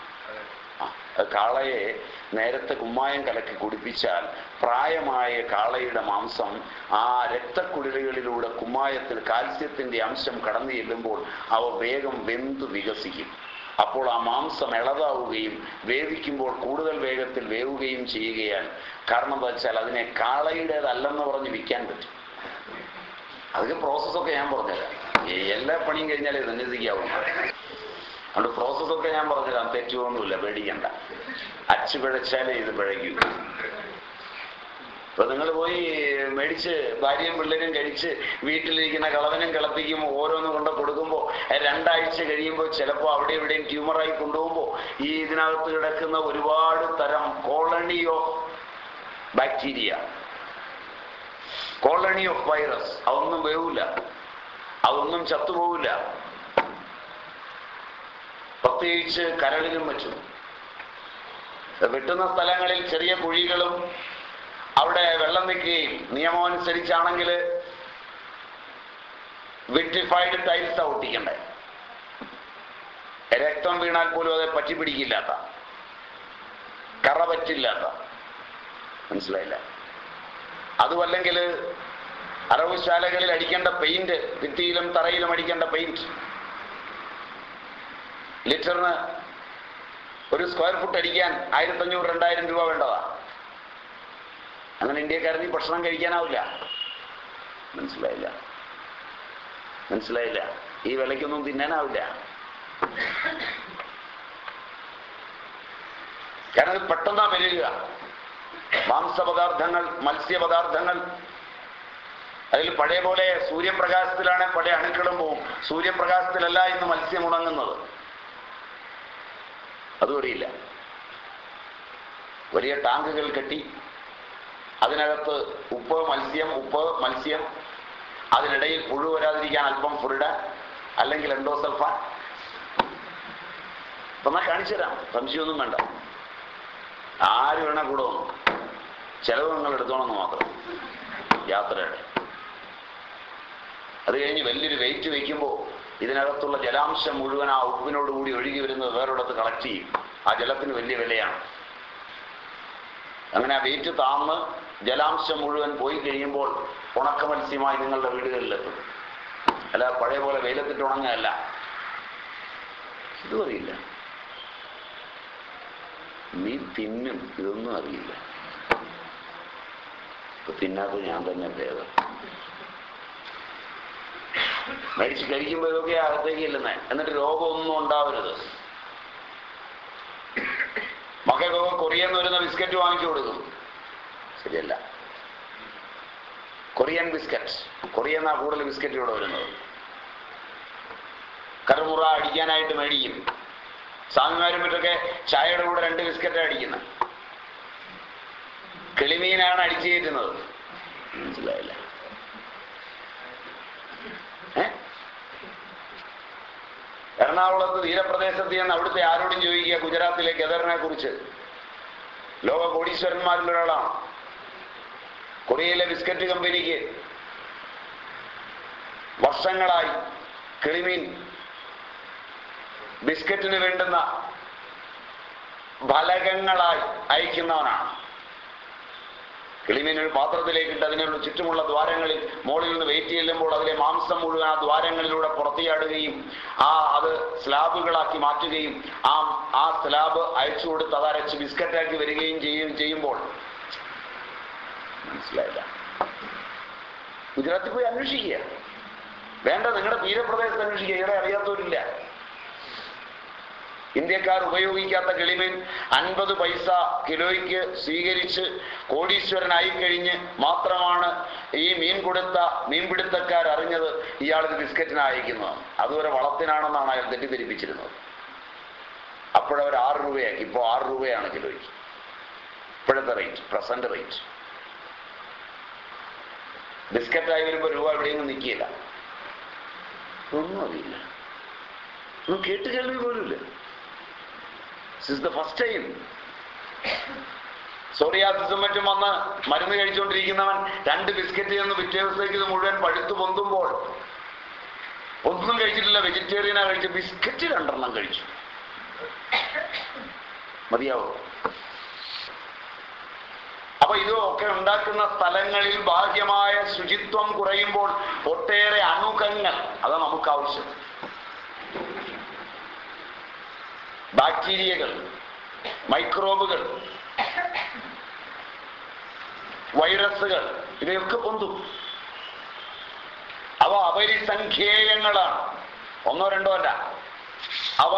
കാളയെ നേരത്തെ കുമ്മായം കലക്കി കുടിപ്പിച്ചാൽ പ്രായമായ കാളയുടെ മാംസം ആ രക്തക്കുഴലുകളിലൂടെ കുമ്മായത്തിൽ കാൽസ്യത്തിന്റെ അംശം കടന്നു ചെല്ലുമ്പോൾ അവ വേഗം വെന്തു വികസിക്കും. അപ്പോൾ ആ മാംസം ഇളതാവുകയും വേവിക്കുമ്പോൾ കൂടുതൽ വേഗത്തിൽ വേവുകയും ചെയ്യുകയാണ്. കാരണം എന്താ വെച്ചാൽ അതിനെ കാളയുടേതല്ലെന്ന് പറഞ്ഞ് വിൽക്കാൻ പറ്റും. അതൊക്കെ പ്രോസസ്സൊക്കെ ഞാൻ പറഞ്ഞുതരാം. എല്ലാ പണിയും കഴിഞ്ഞാലേ സന്യസിക്കാവും അതുകൊണ്ട് പ്രോസസ്സൊക്കെ ഞാൻ പറഞ്ഞുതരാം. തെറ്റുമൊന്നുമില്ല പേടിക്കണ്ട. അച്ചു പിഴച്ചാലേ ഇത് പിഴയ്ക്കൂ. ഇപ്പൊ നിങ്ങൾ പോയി മേടിച്ച് ഭാര്യയും പിള്ളേരും കഴിച്ച് വീട്ടിലിരിക്കുന്ന കളവനും കിളപ്പിക്കും ഓരോന്നും കൊണ്ട് കൊടുക്കുമ്പോൾ രണ്ടാഴ്ച കഴിയുമ്പോൾ ചിലപ്പോൾ അവിടെ ഇവിടെയും ട്യൂമറായി കൊണ്ടുപോകുമ്പോൾ ഈ ഇതിനകത്ത് കിടക്കുന്ന ഒരുപാട് തരം colony of bacteria colony of virus അതൊന്നും വേവില്ല അതൊന്നും ചത്തുപോകില്ല പ്രത്യേകിച്ച് കരളിലും മറ്റും. വെട്ടുന്ന സ്ഥലങ്ങളിൽ ചെറിയ കുഴികളും അവിടെ വെള്ളം നിൽക്കുകയും നിയമം അനുസരിച്ചാണെങ്കിൽ വിട്രിഫൈഡ് ടൈൽസ് ഒട്ടിക്കണ്ടേ. രക്തം വീണാൽ പോലും അത് പറ്റി പിടിക്കില്ലാത്ത കറ പറ്റില്ലാത്ത. മനസ്സിലായില്ല? അതുമല്ലെങ്കിൽ അറവുശാലകളിൽ അടിക്കേണ്ട പെയിന്റ് ഭിത്തിയിലും തറയിലും അടിക്കേണ്ട പെയിന്റ് ലിറ്ററിന് ഒരു സ്ക്വയർ ഫുട്ട് അടിക്കാൻ ആയിരത്തഞ്ഞൂറ് രണ്ടായിരം രൂപ വേണ്ടതാ. അങ്ങനെ ഇന്ത്യക്കാരന് ഭക്ഷണം കഴിക്കാനാവില്ല. മനസ്സിലായില്ല. മനസ്സിലായില്ല. ഈ വിലയ്ക്കൊന്നും തിന്നാനാവില്ല. കാരണം ഇത് പെട്ടെന്നാ വരിക മാംസപദാർത്ഥങ്ങൾ മത്സ്യപദാർത്ഥങ്ങൾ. അതിൽ പഴയ പോലെ സൂര്യപ്രകാശത്തിലാണ് പഴയ അണുക്കളും പോവും. സൂര്യപ്രകാശത്തിലല്ല ഇന്ന് മത്സ്യം ഉണങ്ങുന്നത്. അതുവരെയില്ല വലിയ ടാങ്കുകൾ കെട്ടി അതിനകത്ത് ഉപ്പ് മത്സ്യം ഉപ്പ് മത്സ്യം അതിനിടയിൽ പുഴു വരാതിരിക്കാൻ അല്പം ഫുറിഡ അല്ലെങ്കിൽ അപ്പൊ ഞാൻ കാണിച്ചു തരാം. സംശയമൊന്നും വേണ്ട. ആര് വേണ കൂടെ വന്നു ചെലവ് നിങ്ങൾ എടുത്തോണമെന്ന് മാത്രം. യാത്രയുടെ. അത് കഴിഞ്ഞ് വലിയൊരു വെയിറ്റ് വയ്ക്കുമ്പോൾ ഇതിനകത്തുള്ള ജലാംശം മുഴുവൻ ആ ഉപ്പിനോടുകൂടി ഒഴുകി വരുന്നത് വേറൊരിടത്ത് കളക്ട് ചെയ്യും. ആ ജലത്തിന് വലിയ വിലയാണ്. അങ്ങനെ ആ വെയിറ്റ് താന്ന് ജലാംശം മുഴുവൻ പോയി കഴിയുമ്പോൾ ഉണക്ക മത്സ്യമായി നിങ്ങളുടെ വീടുകളിലെത്തും. അല്ല പഴയ പോലെ വെയിലത്തിട്ട് ഉണങ്ങല്ല ഇതും അറിയില്ല. നീ തിന്നും ഇതൊന്നും അറിയില്ല. ഇപ്പൊ തിന്നാത്ത ഞാൻ തന്നെ ഭേദം. മേടിച്ച് കഴിക്കുമ്പോൾ ഇതൊക്കെ അകത്തേക്ക് ഇല്ലെന്നേ എന്നിട്ട് രോഗമൊന്നും ഉണ്ടാവരുത്. മക്കൾക്കൊക്കെ കൊറിയെന്ന് വരുന്ന ബിസ്ക്കറ്റ് വാങ്ങിച്ചു കൊടുക്കും. ശരിയല്ല. കൊറിയൻ ബിസ്ക്കറ്റ് കൊറിയെന്നാ കൂടുതൽ ബിസ്ക്കറ്റ് ഇവിടെ വരുന്നത്. കറുമുറ അടിക്കാനായിട്ട് മേടിക്കും. സ്വാമിമാരും മറ്റൊക്കെ ചായയുടെ കൂടെ രണ്ട് ബിസ്ക്കറ്റ് അടിക്കുന്നത് കിളിമീനാണ് അടിച്ചു കയറ്റുന്നത് മനസ്സിലായില്ല? എറണാകുളത്ത് തീരപ്രദേശത്ത് ചെന്ന് അവിടുത്തെ ആരോടും ചോദിക്കുക ഗുജറാത്തിലെ ഗദറിനെ കുറിച്ച്. ലോക കോടീശ്വരന്മാരിൽ ഒരാളാണ്. കൊറിയയിലെ ബിസ്ക്കറ്റ് കമ്പനിക്ക് വർഷങ്ങളായി കിളിമീൻ ബിസ്ക്കറ്റിന് വേണ്ടുന്ന ഫലകങ്ങളായി അയക്കുന്നവനാണ്. കിളിമീൻ ഒരു പാത്രത്തിലേക്കിട്ട് അതിനുള്ള ചുറ്റുമുള്ള ദ്വാരങ്ങളിൽ മോളിൽ നിന്ന് വെയിറ്റ് ചെല്ലുമ്പോൾ അതിലെ മാംസം മുഴുവൻ ആ ദ്വാരങ്ങളിലൂടെ പുറത്തിയാടുകയും ആ അത് സ്ലാബുകളാക്കി മാറ്റുകയും ആ ആ സ്ലാബ് അയച്ചു കൊടുത്ത് അതരച്ച് ബിസ്ക്കറ്റാക്കി വരികയും ചെയ്യും ചെയ്യുമ്പോൾ മനസ്സിലായില്ല. ഗുജറാത്തിൽ പോയി അന്വേഷിക്കുക. വേണ്ട നിങ്ങളുടെ തീരപ്രദേശത്ത് അന്വേഷിക്കുക. ഇവിടെ അറിയാത്തവരില്ല. ഇന്ത്യക്കാർ ഉപയോഗിക്കാത്ത കിളിമീൻ അൻപത് പൈസ കിലോയ്ക്ക് സ്വീകരിച്ച് കോടീശ്വരനായി കഴിഞ്ഞ് മാത്രമാണ് ഈ മീൻ കൊടുത്ത മീൻപിടുത്തക്കാർ അറിഞ്ഞത് ഇയാളിത് ബിസ്ക്കറ്റിന് അയക്കുന്നത്. അതുവരെ വളത്തിനാണെന്നാണ് അയാൾ തെറ്റിദ്ധരിപ്പിച്ചിരുന്നത്. അപ്പോഴവർ ആറ് രൂപയാക്കി. ഇപ്പോൾ ആറ് രൂപയാണ് കിലോയ്ക്ക്. ഇപ്പോഴത്തെ റേറ്റ് പ്രസന്റ് റേറ്റ് ബിസ്ക്കറ്റായി വരുമ്പോൾ രൂപ എവിടെയൊന്നും നിൽക്കില്ല ഒന്നും അറിയില്ല. ഒന്നും കേട്ട് കേൾവി പോലും പോലുമില്ല. ദിസ് ദ ഫസ്റ്റ് ടൈം സോറിയാസിസും മറ്റും വന്ന് മരുന്ന് കഴിച്ചുകൊണ്ടിരിക്കുന്നവൻ രണ്ട് ബിസ്ക്കറ്റ് എന്ന് പിറ്റേ ദിവസത്തേക്ക് ഇത് മുഴുവൻ പഴുത്തു പൊന്തുമ്പോൾ ഒന്നും കഴിച്ചിട്ടില്ല വെജിറ്റേറിയനാ കഴിച്ചു ബിസ്ക്കറ്റ് രണ്ടെണ്ണം കഴിച്ചു. മതിയാവോ? അപ്പൊ ഇതൊക്കെ ഉണ്ടാക്കുന്ന സ്ഥലങ്ങളിൽ ഭാഗ്യമായ ശുചിത്വം കുറയുമ്പോൾ ഒട്ടേറെ അണുകങ്ങൾ അതാണ് നമുക്ക് ആവശ്യം. ബാക്ടീരിയകൾ മൈക്രോബുകൾ വൈറസുകൾ ഇവയൊക്കെ പൊന്തും. അവ അപരിസംഖ്യേയങ്ങളാണ്. ഒന്നോ രണ്ടോ അല്ല. അവ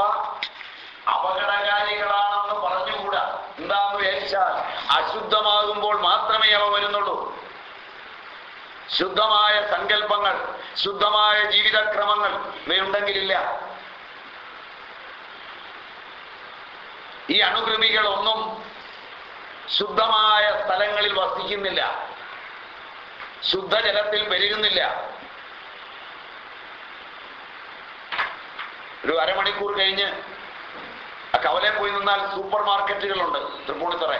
അപകടകാരികളാണെന്ന് പറഞ്ഞുകൂടാ. എന്താന്ന് വിചാരിച്ചാൽ അശുദ്ധമാകുമ്പോൾ മാത്രമേ അവ വരുന്നുള്ളൂ. ശുദ്ധമായ സങ്കല്പങ്ങൾ ശുദ്ധമായ ജീവിതക്രമങ്ങൾ ഇവയുണ്ടെങ്കിലില്ല. ഈ അണുകൃമികളൊന്നും ശുദ്ധമായ സ്ഥലങ്ങളിൽ വസിക്കുന്നില്ല. ശുദ്ധജലത്തിൽ പെരുകുന്നില്ല. ഒരു അരമണിക്കൂർ കഴിഞ്ഞ് ആ കവലെ പോയി നിന്നാൽ സൂപ്പർ മാർക്കറ്റുകളുണ്ട് തൃപ്പൂണിത്തറ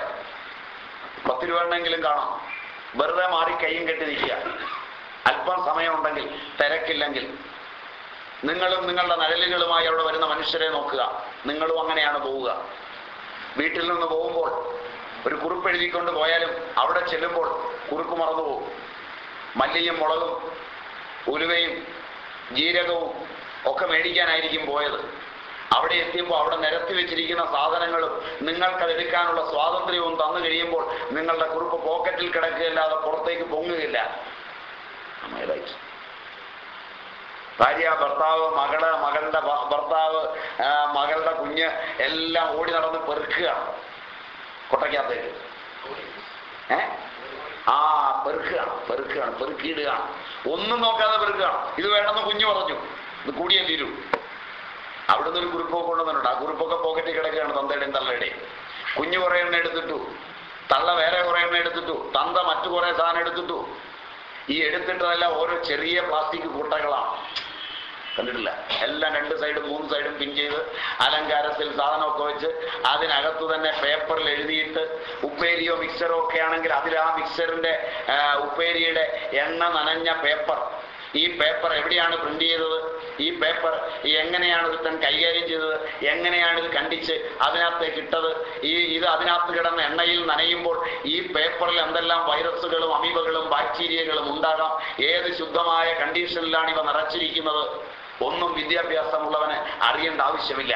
പത്ത് രൂപ കാണാം. വെറുതെ മാറി കൈയും കെട്ടി നിൽക്കുക. അല്പം സമയമുണ്ടെങ്കിൽ തിരക്കില്ലെങ്കിൽ. നിങ്ങളും നിങ്ങളുടെ നഴലുകളുമായി അവിടെ വരുന്ന മനുഷ്യരെ നോക്കുക. നിങ്ങളും അങ്ങനെയാണ് പോവുക. വീട്ടിൽ നിന്ന് പോകുമ്പോൾ ഒരു കുറിപ്പ് എഴുതിക്കൊണ്ട് പോയാലും അവിടെ ചെല്ലുമ്പോൾ കുറുക്ക് മറന്നുപോകും മല്ലിയും മുളകും ഉലുവയും ജീരകവും ഒക്കെ മേടിക്കാനായിരിക്കും പോയത്. അവിടെ എത്തിയപ്പോൾ അവിടെ നിരത്തി വെച്ചിരിക്കുന്ന സാധനങ്ങളും നിങ്ങൾക്കത് എടുക്കാനുള്ള സ്വാതന്ത്ര്യവും തന്നു കഴിയുമ്പോൾ നിങ്ങളുടെ കുറിപ്പ് പോക്കറ്റിൽ കിടക്കുകയല്ലാതെ പുറത്തേക്ക് പൊങ്ങുകയില്ല. Right. ഭാര്യ ഭർത്താവ് മകൾ മകളുടെ ഭർത്താവ് മകളുടെ കുഞ്ഞ് എല്ലാം ഓടി നടന്ന് പെറുക്കുക. കൊട്ടയ്ക്കകത്തേക്ക്. ഏ? ആ പെറുക്കുകയാണ് പെറുക്കുകയാണ് പെറുക്കിയിടുകയാണ് ഒന്നും നോക്കാതെ പെറുക്കുകയാണ് ഇത് വേണമെന്ന് കുഞ്ഞു പറഞ്ഞു. ഇത് കൂടിയേ തീരൂ. അവിടുന്ന് ഒരു കുറിപ്പൊക്കെ കൊണ്ടുവന്നിട്ടുണ്ട്. ആ കുറിപ്പൊക്കെ പോക്കറ്റിൽ കിടക്കുകയാണ് തന്തയുടെയും തള്ളയുടെയും. കുഞ്ഞു കുറെ എണ്ണ എടുത്തിട്ടു. തള്ള വേറെ കുറെ എണ്ണ എടുത്തിട്ടു. തന്ത മറ്റു കുറെ സാധനം എടുത്തിട്ടു. ഈ എടുത്തിട്ടതെല്ലാം ഓരോ ചെറിയ പ്ലാസ്റ്റിക് കൂട്ടകളാണ് കണ്ടിട്ടില്ല? എല്ലാം രണ്ട് സൈഡും മൂന്ന് സൈഡും പിൻ ചെയ്ത് അലങ്കാരത്തിൽ സാധനമൊക്കെ വെച്ച് അതിനകത്ത് തന്നെ പേപ്പറിൽ എഴുതിയിട്ട് ഉപ്പേരിയോ മിക്സറോ ഒക്കെ ആണെങ്കിൽ അതിൽ ആ മിക്സറിന്റെ ഉപ്പേരിയുടെ എണ്ണ നനഞ്ഞ പേപ്പർ ഈ പേപ്പർ എവിടെയാണ് പ്രിന്റ് ചെയ്തത്? ഈ പേപ്പർ എങ്ങനെയാണ് ഒരുത്തൻ കൈകാര്യം ചെയ്തത്? എങ്ങനെയാണ് ഇത് കണ്ടിച്ച് അതിനകത്തേക്ക് കിട്ടത്? ഈ ഇത് അതിനകത്ത് കിടന്ന എണ്ണയിൽ നനയുമ്പോൾ ഈ പേപ്പറിൽ എന്തെല്ലാം വൈറസുകളും അമീബകളും ബാക്ടീരിയകളും ഉണ്ടാകാം? ഏത് ശുദ്ധമായ കണ്ടീഷനിലാണ് ഇവ നിറച്ചിരിക്കുന്നത്? ഒന്നും വിദ്യാഭ്യാസമുള്ളവന് അറിയേണ്ട ആവശ്യമില്ല.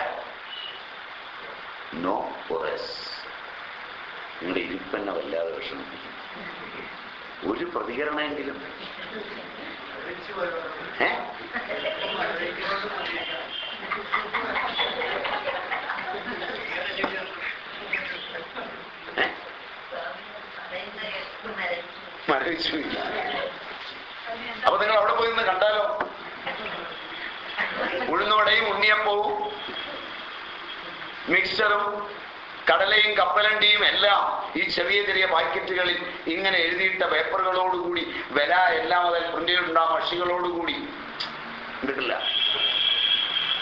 നോ നിങ്ങളുടെ ഇരിപ്പെന്നെ വല്ലാതെ വിഷമിപ്പിക്കും ഒരു പ്രതികരണമെങ്കിലും? അപ്പൊ നിങ്ങൾ അവിടെ പോയി നിന്ന് കണ്ടാലോ? ഉഴുന്നോടെയും ഉണ്ണിയപ്പവും മിക്സറും കടലയും കപ്പലണ്ടിയും എല്ലാം ഈ ചെറിയ ചെറിയ പാക്കറ്റുകളിൽ ഇങ്ങനെ എഴുതിയിട്ട പേപ്പറുകളോടുകൂടി വില എല്ലാം അതിൽ പ്രിന്റ് ചെയ്തിട്ടുണ്ട് ആ മഷികളോടുകൂടി. കണ്ടിട്ടില്ല.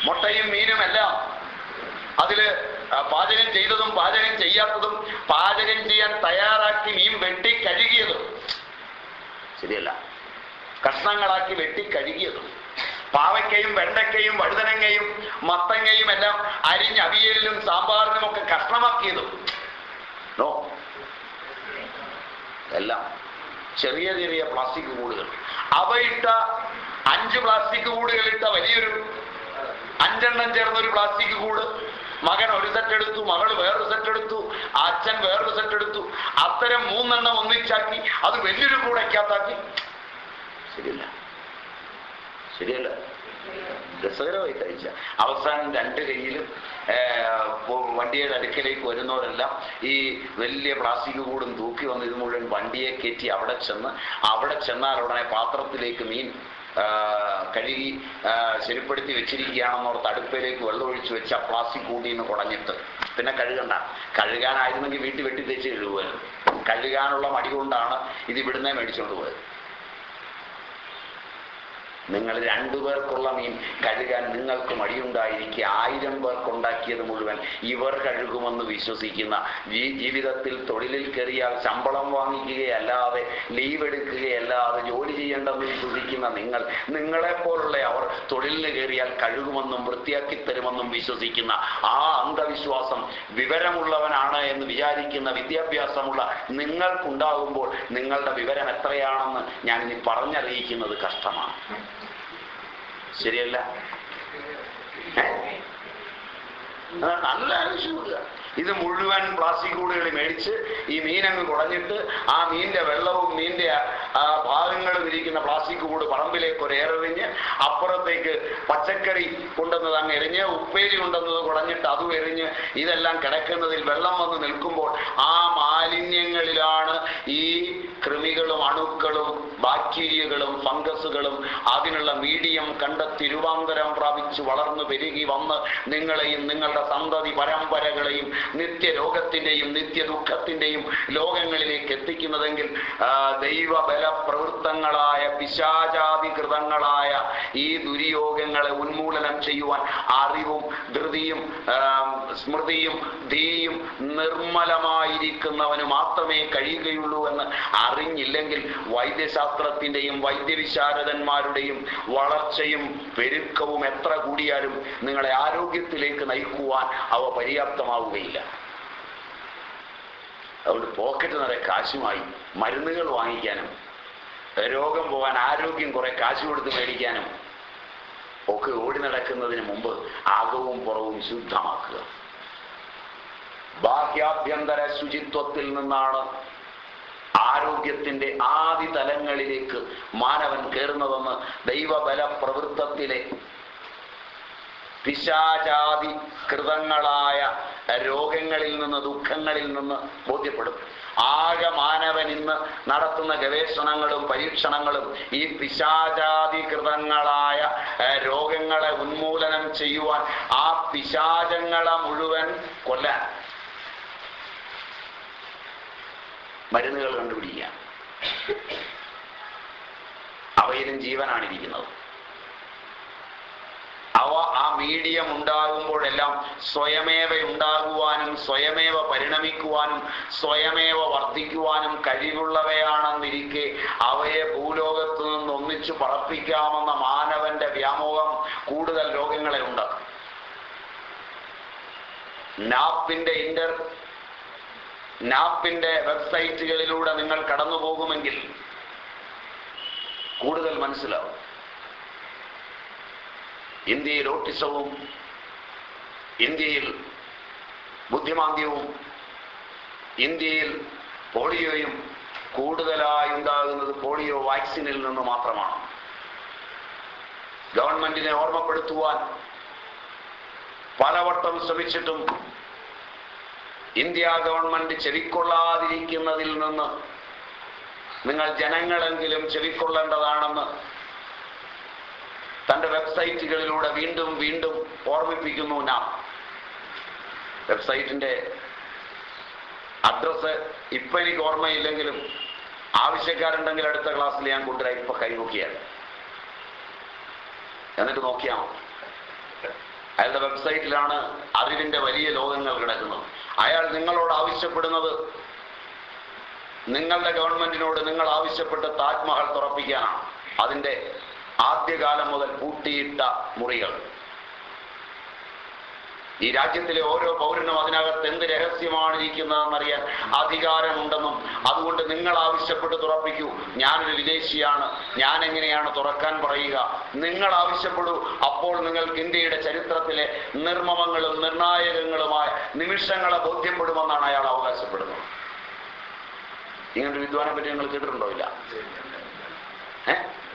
മുട്ടയും മീനും എല്ലാം അതിൽ പാചകം ചെയ്തതും പാചകം ചെയ്യാത്തതും പാചകം ചെയ്യാൻ തയ്യാറാക്കി മീൻ വെട്ടി കഴുകിയതും. ശരിയല്ല. കഷ്ണങ്ങളാക്കി വെട്ടി കഴുകിയതും. പാവയ്ക്കയും വെണ്ടയ്ക്കയും വഴുതനങ്ങയും മത്തങ്ങയും എല്ലാം അരിഞ്ഞ് അവിയലിലും സാമ്പാറിനും ഒക്കെ കഷ്ണമാക്കിയതും. എല്ലാം ചെറിയ ചെറിയ പ്ലാസ്റ്റിക് കൂടുകൾ. അവയിട്ട അഞ്ച് പ്ലാസ്റ്റിക് കൂടുകളിട്ട വലിയൊരു അഞ്ചെണ്ണം ചേർന്നൊരു പ്ലാസ്റ്റിക് കൂട്. മകൻ ഒരു സെറ്റ് എടുത്തു മകൾ വേറൊരു സെറ്റ് എടുത്തു അച്ഛൻ വേറൊരു സെറ്റ് എടുത്തു. അത്തരം മൂന്നെണ്ണം ഒന്നിച്ചാക്കി അത് വലിയൊരു കൂടയ്ക്കകത്താക്കി. ശരിയല്ല. ശരിയല്ല. രസകരമായി കഴിച്ച അവസാനം രണ്ട് കയ്യിലും വണ്ടിയുടെ അടുക്കലേക്ക് വരുന്നവരെല്ലാം ഈ വലിയ പ്ലാസ്റ്റിക് കൂടും തൂക്കി വന്ന് ഇത് മുഴുവൻ വണ്ടിയെ കയറ്റി അവിടെ ചെന്ന് അവിടെ ചെന്നാൽ ഉടനെ പാത്രത്തിലേക്ക് മീൻ കഴുകി ശരിപ്പെടുത്തി വെച്ചിരിക്കുകയാണെന്നോർത്ത് അടുപ്പിലേക്ക് വെള്ളമൊഴിച്ച് വെച്ച് ആ പ്ലാസ്റ്റിക് കൂടി നിന്ന് കുടഞ്ഞിട്ട്. പിന്നെ കഴുകണ്ട. കഴുകാനായിരുന്നെങ്കിൽ വീട്ടിൽ വെട്ടി തേച്ച് കഴുകുമായിരുന്നു. കഴുകാനുള്ള മടി കൊണ്ടാണ് ഇത് ഇവിടുന്നേ മേടിച്ചുകൊണ്ട് പോയത്. നിങ്ങൾ രണ്ടു പേർക്കുള്ള മീൻ കഴുകാൻ നിങ്ങൾക്ക് മടിയുണ്ടായിരിക്കെ ആയിരം പേർക്കുണ്ടാക്കിയത് മുഴുവൻ ഇവർ കഴുകുമെന്ന് വിശ്വസിക്കുന്ന ജീവിതത്തിൽ തൊഴിലിൽ കയറിയാൽ ശമ്പളം വാങ്ങിക്കുകയല്ലാതെ ലീവ് എടുക്കുകയല്ലാതെ ജോലി ചെയ്യേണ്ടെന്ന് വിശ്വസിക്കുന്ന നിങ്ങൾ നിങ്ങളെപ്പോലുള്ള അവർ തൊഴിലിന് കയറിയാൽ കഴുകുമെന്നും വൃത്തിയാക്കി തരുമെന്നും വിശ്വസിക്കുന്ന ആ അന്ധവിശ്വാസം വിവരമുള്ളവനാണ് എന്ന് വിചാരിക്കുന്ന വിദ്യാഭ്യാസമുള്ള നിങ്ങൾക്കുണ്ടാകുമ്പോൾ നിങ്ങളുടെ വിവരം എത്രയാണെന്ന് ഞാൻ ഇനി പറഞ്ഞറിയിക്കുന്നത് കഷ്ടമാണ്. ശരിയല്ല. നല്ല ആലോചിക്കുക ഇത് മുഴുവൻ പ്ലാസ്റ്റിക് കൂടുകൾ മേടിച്ച് ഈ മീനങ്ങ് കുടഞ്ഞിട്ട് ആ മീനിന്റെ വെള്ളവും ആ ഭാഗങ്ങളും ഇരിക്കുന്ന പ്ലാസ്റ്റിക് കൂട് പറമ്പിലേക്ക് ഒരു ഏറെറിഞ്ഞ് അപ്പുറത്തേക്ക് പച്ചക്കറി കൊണ്ടുവന്നത് അങ്ങ് എറിഞ്ഞ് ഉപ്പേരി കൊണ്ടുവന്നത് കുടഞ്ഞിട്ട് അതും എറിഞ്ഞ് ഇതെല്ലാം കിടക്കുന്നതിൽ വെള്ളം വന്ന് നിൽക്കുമ്പോൾ ആ മാലിന്യങ്ങളിലാണ് ഈ കൃമികളും അണുക്കളും ബാക്ടീരിയകളും ഫംഗസുകളും അതിനുള്ള മീഡിയം കണ്ടെത്തി രൂപാന്തരം പ്രാപിച്ച് വളർന്നു പെരുകി വന്ന് നിങ്ങളെയും നിങ്ങളുടെ സന്തതി പരമ്പരകളെയും നിത്യരോഗത്തിന്റെയും നിത്യ ദുഃഖത്തിന്റെയും ലോകങ്ങളിലേക്ക് എത്തിക്കുന്നതെങ്കിൽ ദൈവബല പ്രവൃത്തങ്ങളായ പിശാചാവികൃതങ്ങളായ ഈ ദുര്യോഗങ്ങളെ ഉന്മൂലനം ചെയ്യുവാൻ അറിവും ധൃതിയും സ്മൃതിയും ധീയും നിർമ്മലമായിരിക്കുന്നവന് മാത്രമേ കഴിയുകയുള്ളൂ എന്ന് അറിഞ്ഞില്ലെങ്കിൽ വൈദ്യശാസ്ത്രത്തിന്റെയും വൈദ്യവിശാരദന്മാരുടെയും വളർച്ചയും പെരുക്കവും എത്ര കൂടിയാലും നിങ്ങളെ ആരോഗ്യത്തിലേക്ക് നയിക്കുവാൻ അവ പര്യാപ്തമാവുകയില്ല. അതുകൊണ്ട് പോക്കറ്റ് നിറയെ കാശുമായി മരുന്നുകൾ വാങ്ങിക്കാനും രോഗം പോകാൻ ആരോഗ്യം കുറെ കാശ് കൊടുത്ത് മേടിക്കാനും ഒക്കെ ഓടി നടക്കുന്നതിന് മുമ്പ് ആകവും പുറവും ശുദ്ധമാക്കുക. ബാഹ്യാഭ്യന്തര ശുചിത്വത്തിൽ നിന്നാണ് ആരോഗ്യത്തിന്റെ ആദി തലങ്ങളിലേക്ക് മാനവൻ കയറുന്നതെന്ന് ദൈവബല പ്രവൃത്തത്തിലെ പിശാചാതി കൃതങ്ങളായ രോഗങ്ങളിൽ നിന്ന് ദുഃഖങ്ങളിൽ നിന്ന് ബോധ്യപ്പെടും. ആകെ മാനവൻ ഇന്ന് നടത്തുന്ന ഗവേഷണങ്ങളും പരീക്ഷണങ്ങളും ഈ പിശാചാതികൃതങ്ങളായ കൃതങ്ങളായ രോഗങ്ങളെ ഉന്മൂലനം ചെയ്യുവാൻ ആ പിശാചങ്ങളെ മുഴുവൻ കൊല്ലാൻ മരുന്നുകൾ കണ്ടുപിടിക്കുക അവയിലും ജീവനാണ് ഇരിക്കുന്നത്. അവ ആ മീഡിയം ഉണ്ടാകുമ്പോഴെല്ലാം സ്വയമേവ ഉണ്ടാകുവാനും സ്വയമേവ പരിണമിക്കുവാനും സ്വയമേവ വർദ്ധിക്കുവാനും കഴിവുള്ളവയാണെന്നിരിക്കെ അവയെ ഭൂലോകത്തു നിന്ന് ഒന്നിച്ചു പറപ്പിക്കാമെന്ന മാനവന്റെ വ്യാമോഹം കൂടുതൽ രോഗങ്ങളെ ഉണ്ടാക്കും. നാപ്പിന്റെ ഇന്റർ നാപ്പിന്റെ വെബ്സൈറ്റുകളിലൂടെ നിങ്ങൾ കടന്നു പോകുമെങ്കിൽ കൂടുതൽ മനസ്സിലാവും. ഇന്ത്യയിൽ ഓട്ടിസവും ഇന്ത്യയിൽ ബുദ്ധിമാന്ദ്യവും ഇന്ത്യയിൽ പോളിയോയും കൂടുതലായി ഉണ്ടാകുന്നത് പോളിയോ വാക്സിനിൽ നിന്ന് മാത്രമാണ്. ഗവൺമെന്റിനെ ഓർമ്മപ്പെടുത്തുവാൻ പലവട്ടം ശ്രമിച്ചിട്ടും ഇന്ത്യ ഗവൺമെന്റ് ചെവിക്കൊള്ളാതിരിക്കുന്നതിൽ നിന്ന് നിങ്ങൾ ജനങ്ങളെങ്കിലും ചെവിക്കൊള്ളേണ്ടതാണെന്ന് തന്റെ വെബ്സൈറ്റുകളിലൂടെ വീണ്ടും വീണ്ടും ഓർമ്മിപ്പിക്കുന്നു നാം. വെബ്സൈറ്റിന്റെ അഡ്രസ് ഇപ്പൊ എനിക്ക് ഓർമ്മയില്ലെങ്കിലും ആവശ്യക്കാരുണ്ടെങ്കിൽ അടുത്ത ക്ലാസ്സിൽ ഞാൻ കൊണ്ടുവരാം ഇപ്പൊ കൈ നോക്കിയാൽ എന്നിട്ട് നോക്കിയാൽ അയാളുടെ വെബ്സൈറ്റിലാണ് അറിവിന്റെ വലിയ ലോകങ്ങൾ കിടക്കുന്നത്. അയാൾ നിങ്ങളോട് ആവശ്യപ്പെടുന്നത് നിങ്ങളുടെ ഗവൺമെന്റിനോട് നിങ്ങൾ ആവശ്യപ്പെട്ട താജ്മഹൽ തുറപ്പിക്കാനാണ്. അതിന്റെ ആദ്യകാലം മുതൽ പൂട്ടിയിട്ട മുറികൾ. ഈ രാജ്യത്തിലെ ഓരോ പൗരനും അതിനകത്ത് എന്ത് രഹസ്യമാണ് ഇരിക്കുന്നതെന്നറിയാൻ അധികാരമുണ്ടെന്നും അതുകൊണ്ട് നിങ്ങൾ ആവശ്യപ്പെട്ട് തുറപ്പിക്കൂ. ഞാനൊരു വിദേശിയാണ്. ഞാൻ എങ്ങനെയാണ് തുറക്കാൻ പറയുക? നിങ്ങൾ ആവശ്യപ്പെടൂ. അപ്പോൾ നിങ്ങൾക്ക് ഇന്ത്യയുടെ ചരിത്രത്തിലെ നിർമ്മമങ്ങളും നിർണായകങ്ങളുമായ നിമിഷങ്ങളെ ബോധ്യപ്പെടുമെന്നാണ് അയാൾ അവകാശപ്പെടുന്നത്. ഇങ്ങനൊരു വിദ്വാനെ പറ്റി നിങ്ങൾ കേട്ടിട്ടുണ്ടോ ഇല്ല? ഏഹ്